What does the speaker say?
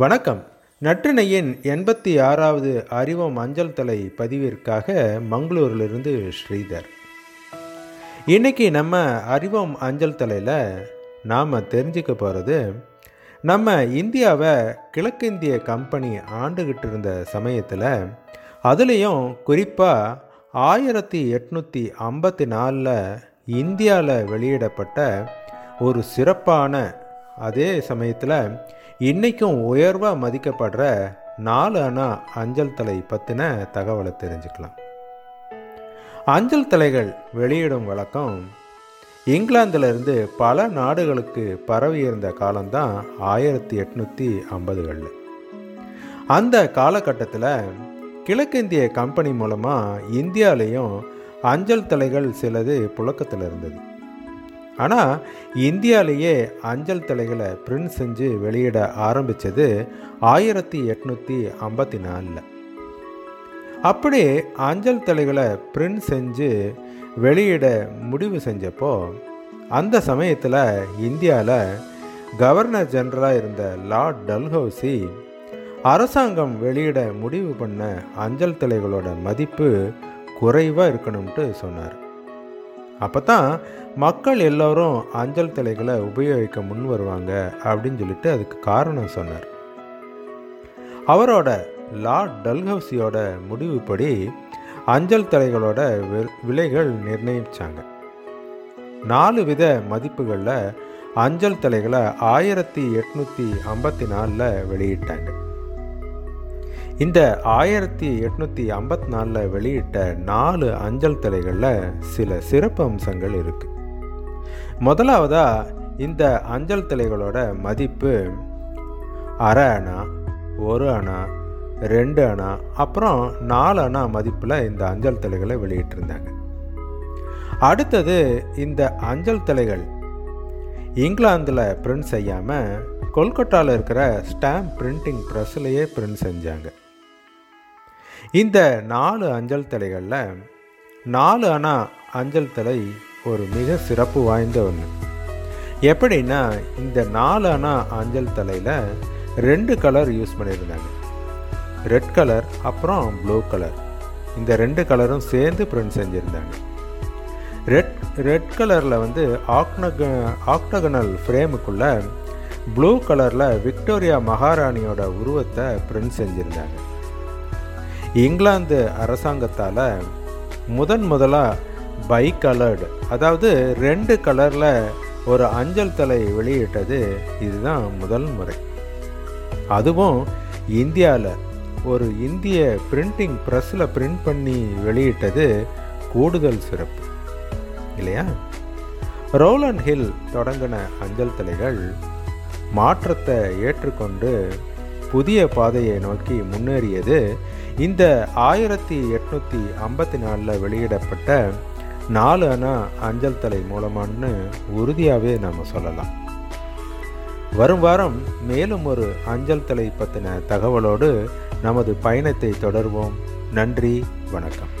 வணக்கம். நற்றினையின் எண்பத்தி ஆறாவது அறிவம் அஞ்சல் தலை பதிவிற்காக மங்களூரிலிருந்து ஸ்ரீதர். இன்னைக்கு நம்ம அறிவம் அஞ்சல் தலையில் நாம் தெரிஞ்சுக்க போகிறது நம்ம இந்தியாவை கிழக்கிந்திய கம்பெனி ஆண்டுகிட்டு இருந்த சமயத்தில் அதுலேயும் குறிப்பாக ஆயிரத்தி எட்நூற்றி ஐம்பத்தி நாலில் இந்தியாவில் வெளியிடப்பட்ட ஒரு சிறப்பான அதே சமயத்தில் இன்றைக்கும் உயர்வாக மதிக்கப்படுற நாலு அணா அஞ்சல் தலை பற்றின தகவலை தெரிஞ்சுக்கலாம். அஞ்சல் தலைகள் வெளியிடும் வழக்கம் இங்கிலாந்திலிருந்து பல நாடுகளுக்கு பரவி இருந்த காலம்தான் ஆயிரத்தி எட்நூற்றி ஐம்பதுகளில். அந்த காலகட்டத்தில் கிழக்கிந்திய கம்பெனி மூலமாக இந்தியாலேயும் அஞ்சல் தலைகள் சிலது புழக்கத்தில் இருந்தது. ஆனால் இந்தியாவிலேயே அஞ்சல் தலைகளை பிரிண்ட் செஞ்சு வெளியிட ஆரம்பித்தது ஆயிரத்தி எட்நூற்றி ஐம்பத்தி நாலில். அப்படி அஞ்சல் தலைகளை பிரிண்ட் செஞ்சு வெளியிட முடிவு செஞ்சப்போ அந்த சமயத்தில் இந்தியாவில் கவர்னர் ஜெனரலாக இருந்த லார்ட் டல்ஹவுசி அரசாங்கம் வெளியிட முடிவு பண்ண அஞ்சல் தலைகளோட மதிப்பு குறைவாக இருக்கணும்ட்டு சொன்னார். அப்போ தான் மக்கள் எல்லோரும் அஞ்சல் தலைகளை உபயோகிக்க முன் வருவாங்க அப்படின்னு சொல்லிட்டு அதுக்கு காரணம் சொன்னார். அவரோட லார்ட் டல்ஹவுசியோட முடிவுப்படி அஞ்சல் தலைகளோட விலைகள் நிர்ணயிச்சாங்க. நாலு வித மதிப்புகளில் அஞ்சல் தலைகளை ஆயிரத்தி எட்நூற்றி ஐம்பத்தி நாலில் வெளியிட்டாங்க. இந்த ஆயிரத்தி எட்நூற்றி ஐம்பத்தி நாலில் வெளியிட்ட நாலு அஞ்சல் தலைகளில் சில சிறப்பு அம்சங்கள் இருக்குது முதலாவதாக இந்த அஞ்சல் தலைகளோட மதிப்பு அரை அணா ஒரு அணா ரெண்டு அணா அப்புறம் நாலு அணா மதிப்பில் இந்த அஞ்சல் தலைகளை வெளியிட்டிருந்தாங்க. அடுத்தது இந்த அஞ்சல் தலைகள் இங்கிலாந்தில் பிரிண்ட் செய்யாமல் கொல்கட்டாவில் இருக்கிற ஸ்டாம்ப் பிரிண்டிங் ப்ரெஸ்லேயே பிரிண்ட் செஞ்சாங்க. இந்த நாலு அஞ்சல் தலைகளில் நாலு அணா அஞ்சல் தலை ஒரு மிக சிறப்பு வாய்ந்த ஒன்று எப்படின்னா இந்த நாலு அணா அஞ்சல் தலையில் ரெண்டு கலர் யூஸ் பண்ணியிருந்தாங்க. ரெட் கலர் அப்புறம் ப்ளூ கலர் இந்த ரெண்டு கலரும் சேர்ந்து பிரிண்ட் செஞ்சுருந்தாங்க. ரெட் ரெட் கலரில் வந்து ஆக்னக ஆக்டகனல் ஃப்ரேமுக்குள்ளே ப்ளூ கலரில் விக்டோரியா மகாராணியோட உருவத்தை பிரிண்ட் செஞ்சுருந்தாங்க. இங்கிலாந்து அரசாங்கத்தால் முதன் முதலாக பை கலர்டு. அதாவது ரெண்டு கலரில் ஒரு அஞ்சல் தலை வெளியிட்டது இதுதான் முதல் முறை. அதுவும் இந்தியாவில் ஒரு இந்திய பிரிண்டிங் ப்ரெஸ்ஸில் பிரிண்ட் பண்ணி வெளியிட்டது கூடுதல் சிறப்பு. இல்லையா? ரோலன் ஹில் தொடங்கின அஞ்சல் தலைகள் மாற்றத்தை ஏற்றுக்கொண்டு புதிய பாதையை நோக்கி முன்னேறியது இந்த ஆயிரத்தி எட்நூற்றி ஐம்பத்தி நாலில் வெளியிடப்பட்ட நாலு அணா அஞ்சல் தலை மூலமானு உறுதியாகவே நாம் சொல்லலாம். வரும் வாரம் மேலும் ஒரு அஞ்சல் தலை பற்றின தகவலோடு நமது பயணத்தை தொடர்வோம். நன்றி வணக்கம்.